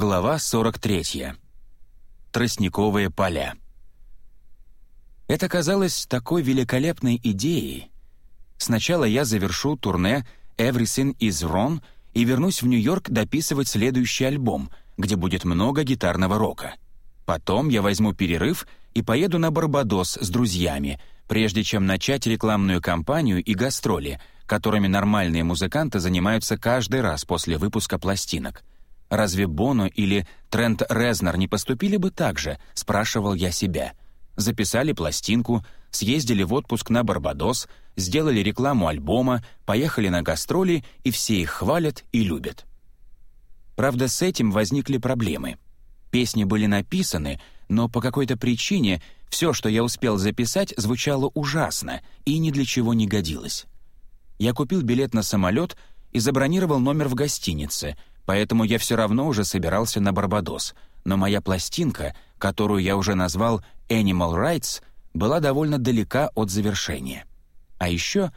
Глава 43. Тростниковые поля. Это казалось такой великолепной идеей. Сначала я завершу турне «Everything is Wrong» и вернусь в Нью-Йорк дописывать следующий альбом, где будет много гитарного рока. Потом я возьму перерыв и поеду на Барбадос с друзьями, прежде чем начать рекламную кампанию и гастроли, которыми нормальные музыканты занимаются каждый раз после выпуска пластинок — Разве Боно или Трент Резнер не поступили бы так же, спрашивал я себя. Записали пластинку, съездили в отпуск на Барбадос, сделали рекламу альбома, поехали на гастроли, и все их хвалят и любят. Правда, с этим возникли проблемы. Песни были написаны, но по какой-то причине все, что я успел записать, звучало ужасно и ни для чего не годилось. Я купил билет на самолет и забронировал номер в гостинице, поэтому я все равно уже собирался на Барбадос, но моя пластинка, которую я уже назвал «Animal Rights», была довольно далека от завершения. А еще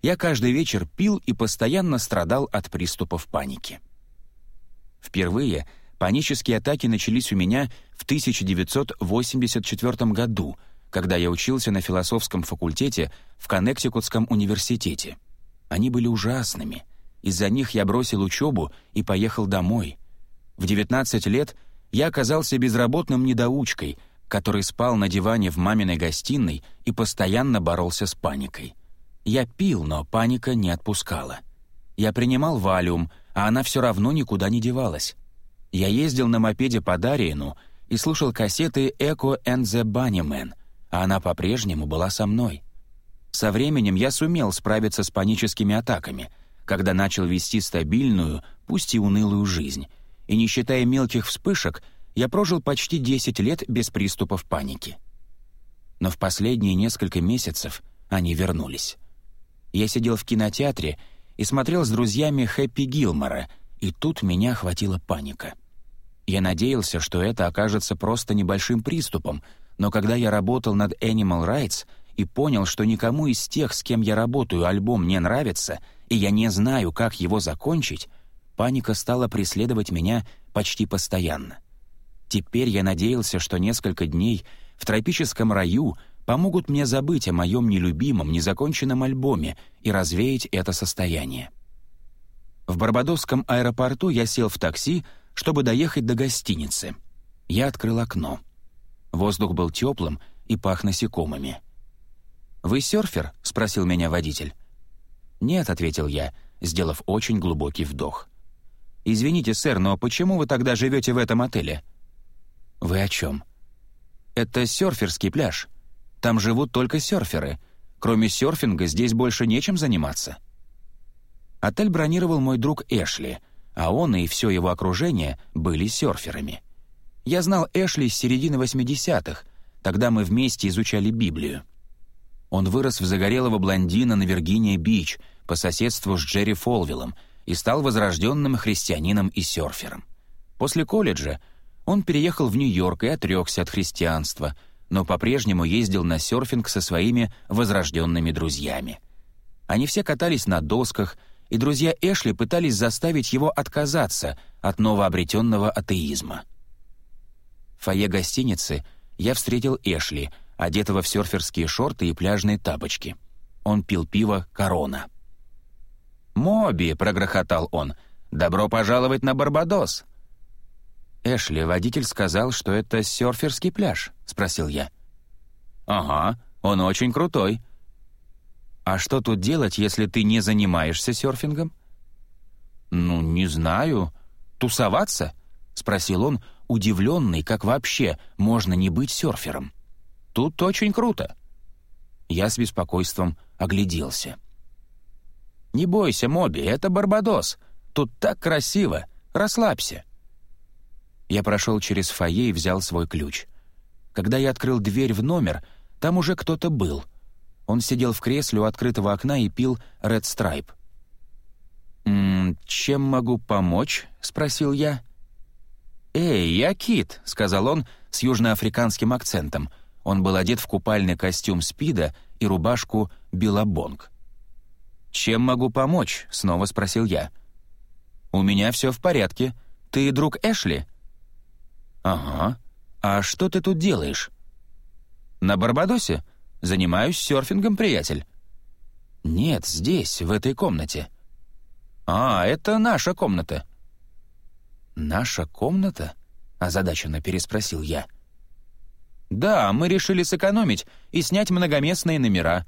я каждый вечер пил и постоянно страдал от приступов паники. Впервые панические атаки начались у меня в 1984 году, когда я учился на философском факультете в Коннектикутском университете. Они были ужасными — из-за них я бросил учебу и поехал домой. В 19 лет я оказался безработным недоучкой, который спал на диване в маминой гостиной и постоянно боролся с паникой. Я пил, но паника не отпускала. Я принимал валиум, а она все равно никуда не девалась. Я ездил на мопеде по Дариену и слушал кассеты «Echo and the Bunnymen», а она по-прежнему была со мной. Со временем я сумел справиться с паническими атаками — когда начал вести стабильную, пусть и унылую жизнь. И не считая мелких вспышек, я прожил почти 10 лет без приступов паники. Но в последние несколько месяцев они вернулись. Я сидел в кинотеатре и смотрел с друзьями Хэппи Гилмора, и тут меня охватила паника. Я надеялся, что это окажется просто небольшим приступом, но когда я работал над Animal Rights и понял, что никому из тех, с кем я работаю, альбом не нравится — и я не знаю, как его закончить, паника стала преследовать меня почти постоянно. Теперь я надеялся, что несколько дней в тропическом раю помогут мне забыть о моем нелюбимом, незаконченном альбоме и развеять это состояние. В Барбадосском аэропорту я сел в такси, чтобы доехать до гостиницы. Я открыл окно. Воздух был теплым и пах насекомыми. «Вы серфер?» — спросил меня водитель. «Нет», — ответил я, сделав очень глубокий вдох. «Извините, сэр, но почему вы тогда живете в этом отеле?» «Вы о чем?» «Это серферский пляж. Там живут только серферы. Кроме серфинга здесь больше нечем заниматься». Отель бронировал мой друг Эшли, а он и все его окружение были серферами. Я знал Эшли с середины 80-х, тогда мы вместе изучали Библию. Он вырос в загорелого блондина на Виргиния-Бич — по соседству с Джерри Фолвиллом и стал возрожденным христианином и серфером. После колледжа он переехал в Нью-Йорк и отрекся от христианства, но по-прежнему ездил на серфинг со своими возрожденными друзьями. Они все катались на досках, и друзья Эшли пытались заставить его отказаться от новообретенного атеизма. В фойе гостиницы я встретил Эшли, одетого в серферские шорты и пляжные тапочки. Он пил пиво «Корона». «Моби!» — прогрохотал он. «Добро пожаловать на Барбадос!» «Эшли, водитель сказал, что это серферский пляж?» — спросил я. «Ага, он очень крутой». «А что тут делать, если ты не занимаешься серфингом?» «Ну, не знаю. Тусоваться?» — спросил он, удивленный, как вообще можно не быть серфером. «Тут очень круто». Я с беспокойством огляделся. «Не бойся, Моби, это Барбадос. Тут так красиво. Расслабься». Я прошел через фойе и взял свой ключ. Когда я открыл дверь в номер, там уже кто-то был. Он сидел в кресле у открытого окна и пил Red Stripe. «М -м, «Чем могу помочь?» — спросил я. «Эй, я Кит», — сказал он с южноафриканским акцентом. Он был одет в купальный костюм Спида и рубашку Билабонг. «Чем могу помочь?» — снова спросил я. «У меня все в порядке. Ты друг Эшли?» «Ага. А что ты тут делаешь?» «На Барбадосе? Занимаюсь серфингом, приятель». «Нет, здесь, в этой комнате». «А, это наша комната». «Наша комната?» — озадаченно переспросил я. «Да, мы решили сэкономить и снять многоместные номера».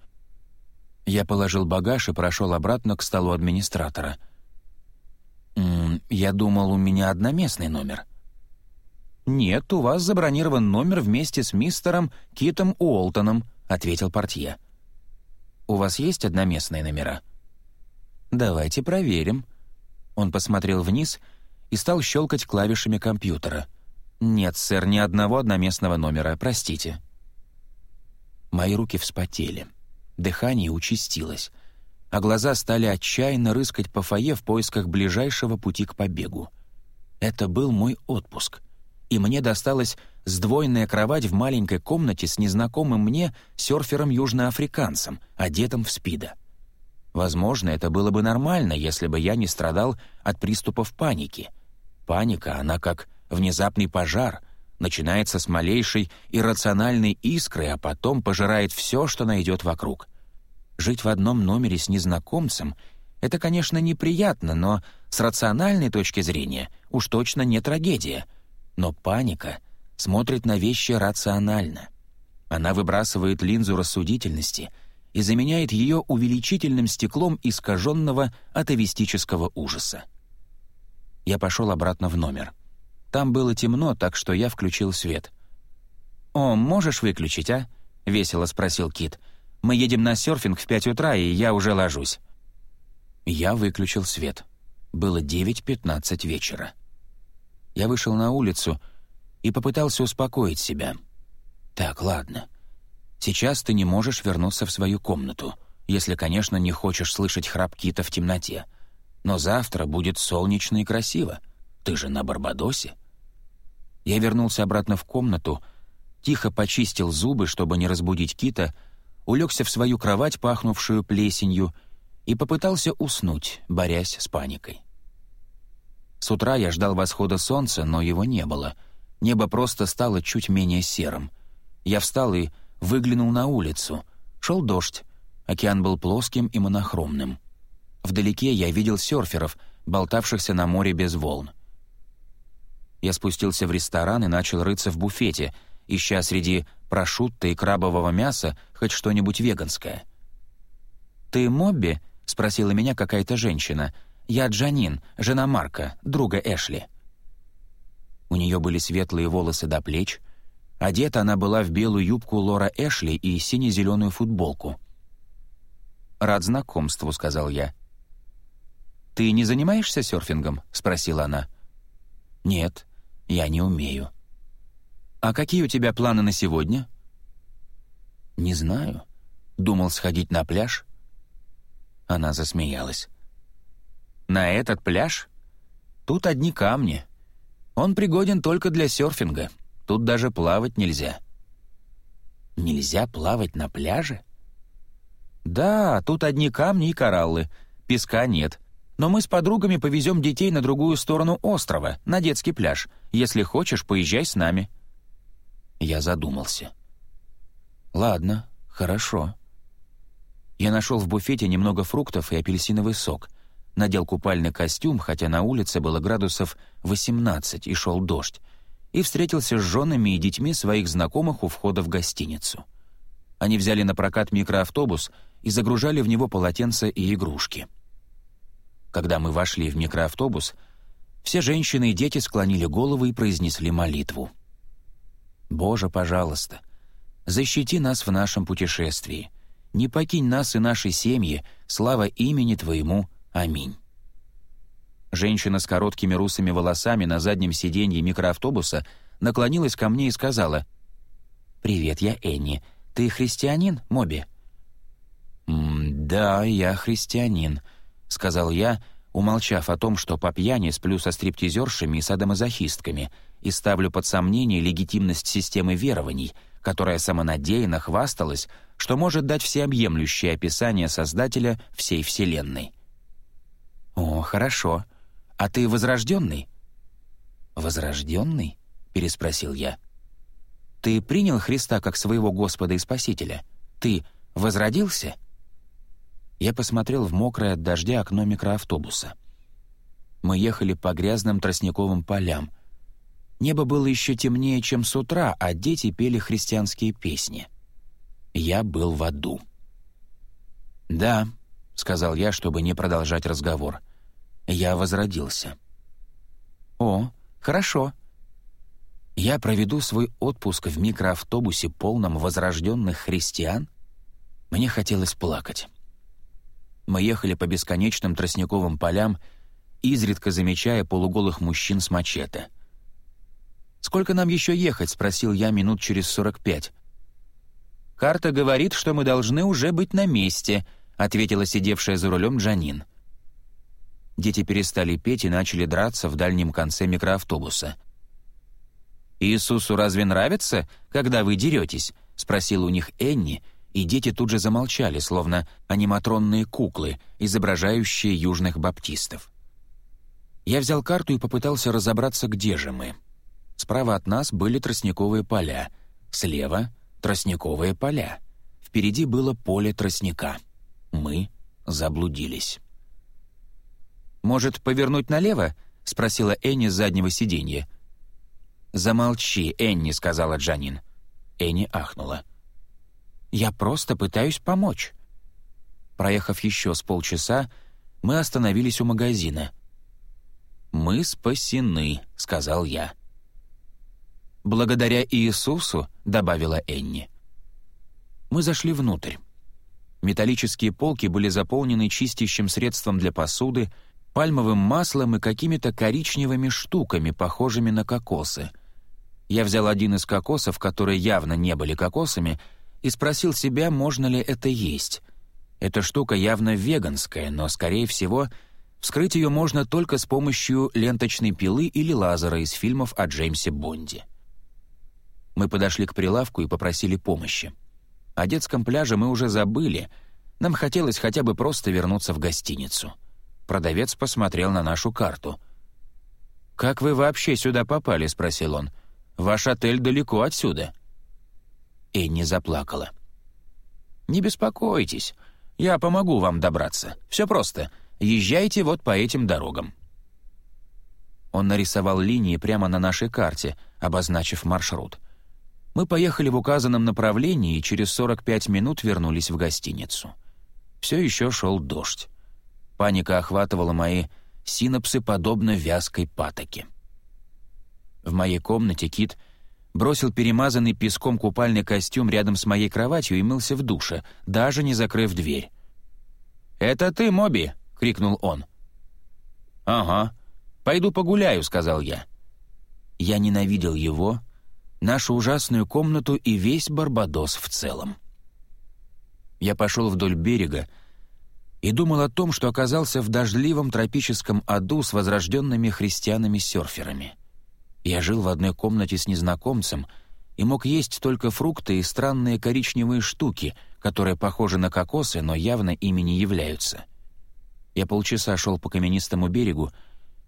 Я положил багаж и прошел обратно к столу администратора. «М -м, «Я думал, у меня одноместный номер». «Нет, у вас забронирован номер вместе с мистером Китом Уолтоном», — ответил портье. «У вас есть одноместные номера?» «Давайте проверим». Он посмотрел вниз и стал щелкать клавишами компьютера. «Нет, сэр, ни одного одноместного номера, простите». Мои руки вспотели. Дыхание участилось, а глаза стали отчаянно рыскать по фойе в поисках ближайшего пути к побегу. Это был мой отпуск, и мне досталась сдвоенная кровать в маленькой комнате с незнакомым мне серфером-южноафриканцем, одетым в спида. Возможно, это было бы нормально, если бы я не страдал от приступов паники. Паника, она как внезапный пожар, начинается с малейшей иррациональной искры, а потом пожирает все, что найдет вокруг. Жить в одном номере с незнакомцем — это, конечно, неприятно, но с рациональной точки зрения уж точно не трагедия. Но паника смотрит на вещи рационально. Она выбрасывает линзу рассудительности — и заменяет ее увеличительным стеклом искаженного атовистического ужаса. Я пошел обратно в номер. Там было темно, так что я включил свет. «О, можешь выключить, а?» — весело спросил Кит. «Мы едем на серфинг в пять утра, и я уже ложусь». Я выключил свет. Было 9.15 вечера. Я вышел на улицу и попытался успокоить себя. «Так, ладно. Сейчас ты не можешь вернуться в свою комнату, если, конечно, не хочешь слышать храп кита в темноте. Но завтра будет солнечно и красиво. Ты же на Барбадосе. Я вернулся обратно в комнату, тихо почистил зубы, чтобы не разбудить кита, улегся в свою кровать, пахнувшую плесенью, и попытался уснуть, борясь с паникой. С утра я ждал восхода солнца, но его не было. Небо просто стало чуть менее серым. Я встал и выглянул на улицу. Шел дождь. Океан был плоским и монохромным. Вдалеке я видел серферов, болтавшихся на море без волн. Я спустился в ресторан и начал рыться в буфете, ища среди прошутто и крабового мяса хоть что-нибудь веганское. «Ты Мобби?» — спросила меня какая-то женщина. «Я Джанин, жена Марка, друга Эшли». У нее были светлые волосы до плеч, Одета она была в белую юбку Лора Эшли и сине-зеленую футболку. «Рад знакомству», — сказал я. «Ты не занимаешься серфингом?» — спросила она. «Нет, я не умею». «А какие у тебя планы на сегодня?» «Не знаю. Думал сходить на пляж». Она засмеялась. «На этот пляж? Тут одни камни. Он пригоден только для серфинга». Тут даже плавать нельзя». «Нельзя плавать на пляже?» «Да, тут одни камни и кораллы. Песка нет. Но мы с подругами повезем детей на другую сторону острова, на детский пляж. Если хочешь, поезжай с нами». Я задумался. «Ладно, хорошо». Я нашел в буфете немного фруктов и апельсиновый сок. Надел купальный костюм, хотя на улице было градусов 18 и шел дождь и встретился с женами и детьми своих знакомых у входа в гостиницу. Они взяли на прокат микроавтобус и загружали в него полотенца и игрушки. Когда мы вошли в микроавтобус, все женщины и дети склонили головы и произнесли молитву. «Боже, пожалуйста, защити нас в нашем путешествии. Не покинь нас и наши семьи, слава имени Твоему. Аминь». Женщина с короткими русыми волосами на заднем сиденье микроавтобуса наклонилась ко мне и сказала «Привет, я Энни. Ты христианин, Моби?» «Да, я христианин», — сказал я, умолчав о том, что по пьяни сплю со стриптизершами и садомазохистками и ставлю под сомнение легитимность системы верований, которая самонадеянно хвасталась, что может дать всеобъемлющее описание Создателя всей Вселенной. «О, хорошо», «А ты возрожденный?» «Возрожденный?» — переспросил я. «Ты принял Христа как своего Господа и Спасителя? Ты возродился?» Я посмотрел в мокрое от дождя окно микроавтобуса. Мы ехали по грязным тростниковым полям. Небо было еще темнее, чем с утра, а дети пели христианские песни. Я был в аду. «Да», — сказал я, чтобы не продолжать разговор. «Я возродился». «О, хорошо». «Я проведу свой отпуск в микроавтобусе, полном возрожденных христиан?» Мне хотелось плакать. Мы ехали по бесконечным тростниковым полям, изредка замечая полуголых мужчин с мачете. «Сколько нам еще ехать?» — спросил я минут через сорок пять. «Карта говорит, что мы должны уже быть на месте», — ответила сидевшая за рулем Джанин. Дети перестали петь и начали драться в дальнем конце микроавтобуса. «Иисусу разве нравится, когда вы деретесь?» — спросил у них Энни, и дети тут же замолчали, словно аниматронные куклы, изображающие южных баптистов. Я взял карту и попытался разобраться, где же мы. Справа от нас были тростниковые поля, слева тростниковые поля. Впереди было поле тростника. Мы заблудились. «Может, повернуть налево?» — спросила Энни с заднего сиденья. «Замолчи, Энни», — сказала Джанин. Энни ахнула. «Я просто пытаюсь помочь». Проехав еще с полчаса, мы остановились у магазина. «Мы спасены», — сказал я. «Благодаря Иисусу», — добавила Энни. Мы зашли внутрь. Металлические полки были заполнены чистящим средством для посуды, пальмовым маслом и какими-то коричневыми штуками, похожими на кокосы. Я взял один из кокосов, которые явно не были кокосами, и спросил себя, можно ли это есть. Эта штука явно веганская, но, скорее всего, вскрыть ее можно только с помощью ленточной пилы или лазера из фильмов о Джеймсе Бонде. Мы подошли к прилавку и попросили помощи. О детском пляже мы уже забыли. Нам хотелось хотя бы просто вернуться в гостиницу. Продавец посмотрел на нашу карту. «Как вы вообще сюда попали?» — спросил он. «Ваш отель далеко отсюда». Энни заплакала. «Не беспокойтесь, я помогу вам добраться. Все просто. Езжайте вот по этим дорогам». Он нарисовал линии прямо на нашей карте, обозначив маршрут. Мы поехали в указанном направлении и через 45 минут вернулись в гостиницу. Все еще шел дождь. Паника охватывала мои синапсы подобно вязкой патоке. В моей комнате Кит бросил перемазанный песком купальный костюм рядом с моей кроватью и мылся в душе, даже не закрыв дверь. «Это ты, Моби!» — крикнул он. «Ага. Пойду погуляю», — сказал я. Я ненавидел его, нашу ужасную комнату и весь Барбадос в целом. Я пошел вдоль берега и думал о том, что оказался в дождливом тропическом аду с возрожденными христианами-серферами. Я жил в одной комнате с незнакомцем и мог есть только фрукты и странные коричневые штуки, которые похожи на кокосы, но явно ими не являются. Я полчаса шел по каменистому берегу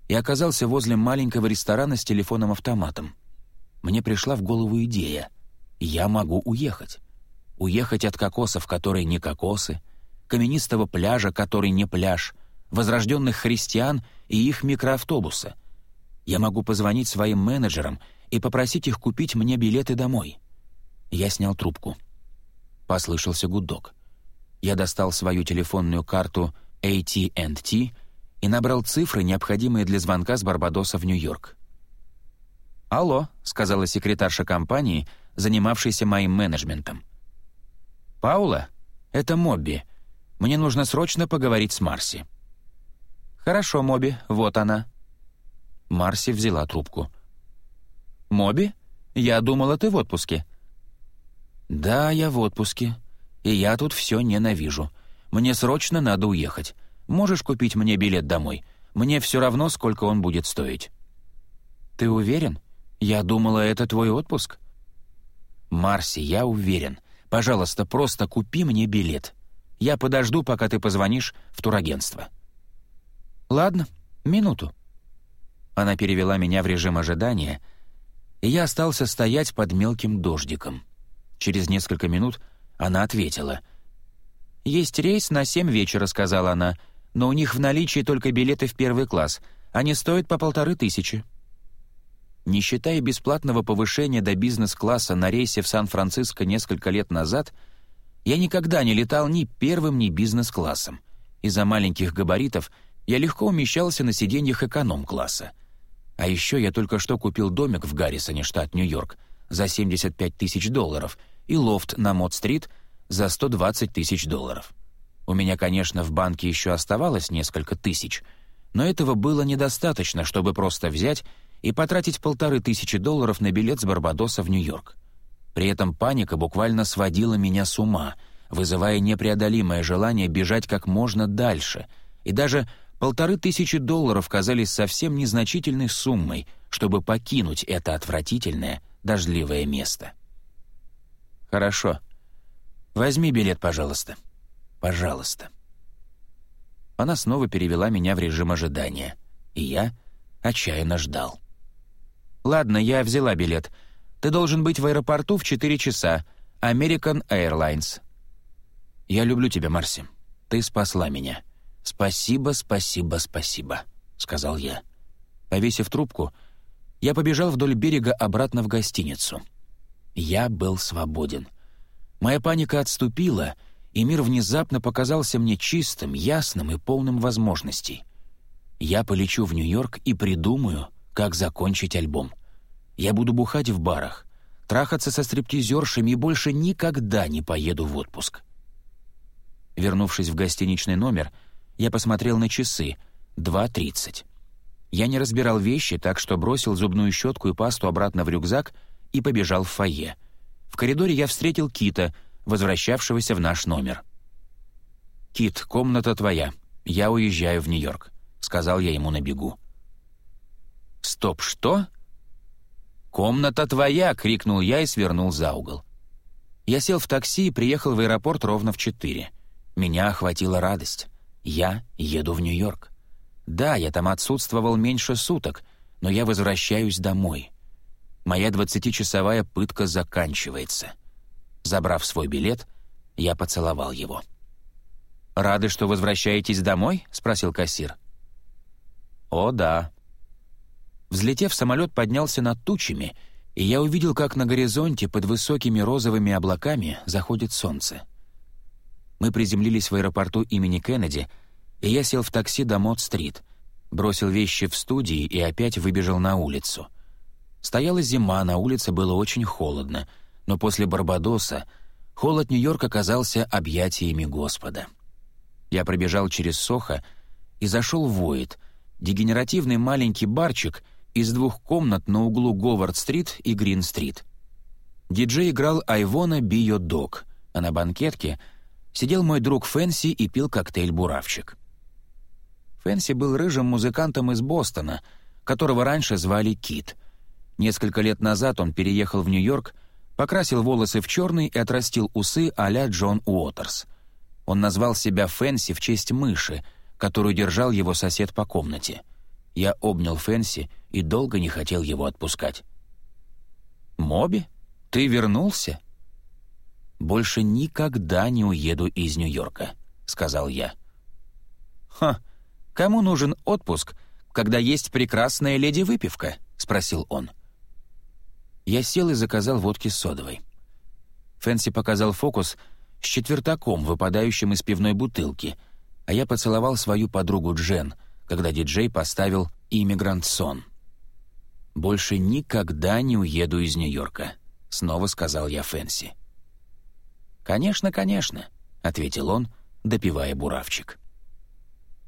и оказался возле маленького ресторана с телефоном-автоматом — мне пришла в голову идея. Я могу уехать. Уехать от кокосов, которые не кокосы, каменистого пляжа, который не пляж, возрожденных христиан и их микроавтобуса. Я могу позвонить своим менеджерам и попросить их купить мне билеты домой. Я снял трубку. Послышался гудок. Я достал свою телефонную карту AT&T и набрал цифры, необходимые для звонка с Барбадоса в Нью-Йорк. «Алло», — сказала секретарша компании, занимавшейся моим менеджментом. «Паула, это Мобби. Мне нужно срочно поговорить с Марси». «Хорошо, Моби, вот она». Марси взяла трубку. «Моби? Я думала, ты в отпуске». «Да, я в отпуске. И я тут все ненавижу. Мне срочно надо уехать. Можешь купить мне билет домой? Мне все равно, сколько он будет стоить». «Ты уверен?» «Я думала, это твой отпуск?» «Марси, я уверен. Пожалуйста, просто купи мне билет. Я подожду, пока ты позвонишь в турагентство». «Ладно, минуту». Она перевела меня в режим ожидания, и я остался стоять под мелким дождиком. Через несколько минут она ответила. «Есть рейс на семь вечера», — сказала она, «но у них в наличии только билеты в первый класс. Они стоят по полторы тысячи». Не считая бесплатного повышения до бизнес-класса на рейсе в Сан-Франциско несколько лет назад, я никогда не летал ни первым, ни бизнес-классом. Из-за маленьких габаритов я легко умещался на сиденьях эконом-класса. А еще я только что купил домик в Гаррисоне, штат Нью-Йорк, за 75 тысяч долларов и лофт на Мод-стрит за 120 тысяч долларов. У меня, конечно, в банке еще оставалось несколько тысяч, но этого было недостаточно, чтобы просто взять и потратить полторы тысячи долларов на билет с Барбадоса в Нью-Йорк. При этом паника буквально сводила меня с ума, вызывая непреодолимое желание бежать как можно дальше, и даже полторы тысячи долларов казались совсем незначительной суммой, чтобы покинуть это отвратительное дождливое место. «Хорошо. Возьми билет, пожалуйста. Пожалуйста». Она снова перевела меня в режим ожидания, и я отчаянно ждал. «Ладно, я взяла билет. Ты должен быть в аэропорту в 4 часа. American Airlines». «Я люблю тебя, Марси. Ты спасла меня. Спасибо, спасибо, спасибо», — сказал я. Повесив трубку, я побежал вдоль берега обратно в гостиницу. Я был свободен. Моя паника отступила, и мир внезапно показался мне чистым, ясным и полным возможностей. Я полечу в Нью-Йорк и придумаю, как закончить альбом. Я буду бухать в барах, трахаться со стриптизершами и больше никогда не поеду в отпуск. Вернувшись в гостиничный номер, я посмотрел на часы — 2.30. Я не разбирал вещи, так что бросил зубную щетку и пасту обратно в рюкзак и побежал в фойе. В коридоре я встретил Кита, возвращавшегося в наш номер. «Кит, комната твоя. Я уезжаю в Нью-Йорк», — сказал я ему на бегу. «Стоп, что?» «Комната твоя!» — крикнул я и свернул за угол. Я сел в такси и приехал в аэропорт ровно в четыре. Меня охватила радость. Я еду в Нью-Йорк. Да, я там отсутствовал меньше суток, но я возвращаюсь домой. Моя двадцатичасовая пытка заканчивается. Забрав свой билет, я поцеловал его. «Рады, что возвращаетесь домой?» — спросил кассир. «О, да», Взлетев, самолет поднялся над тучами, и я увидел, как на горизонте под высокими розовыми облаками заходит солнце. Мы приземлились в аэропорту имени Кеннеди, и я сел в такси до Мод-стрит, бросил вещи в студии и опять выбежал на улицу. Стояла зима, на улице было очень холодно, но после Барбадоса холод Нью-Йорка казался объятиями Господа. Я пробежал через Сохо и зашел в Войд, дегенеративный маленький барчик — из двух комнат на углу Говард-стрит и Грин-стрит. Диджей играл «I Wanna Be Your Dog», а на банкетке сидел мой друг Фэнси и пил коктейль «Буравчик». Фэнси был рыжим музыкантом из Бостона, которого раньше звали Кит. Несколько лет назад он переехал в Нью-Йорк, покрасил волосы в черный и отрастил усы а-ля Джон Уотерс. Он назвал себя Фэнси в честь мыши, которую держал его сосед по комнате — я обнял Фэнси и долго не хотел его отпускать. «Моби, ты вернулся?» «Больше никогда не уеду из Нью-Йорка», — сказал я. «Ха, кому нужен отпуск, когда есть прекрасная леди-выпивка?» — спросил он. Я сел и заказал водки с содовой. Фэнси показал фокус с четвертаком, выпадающим из пивной бутылки, а я поцеловал свою подругу Джен — когда диджей поставил «Иммигрант Сон». «Больше никогда не уеду из Нью-Йорка», — снова сказал я Фэнси. «Конечно, конечно», — ответил он, допивая буравчик.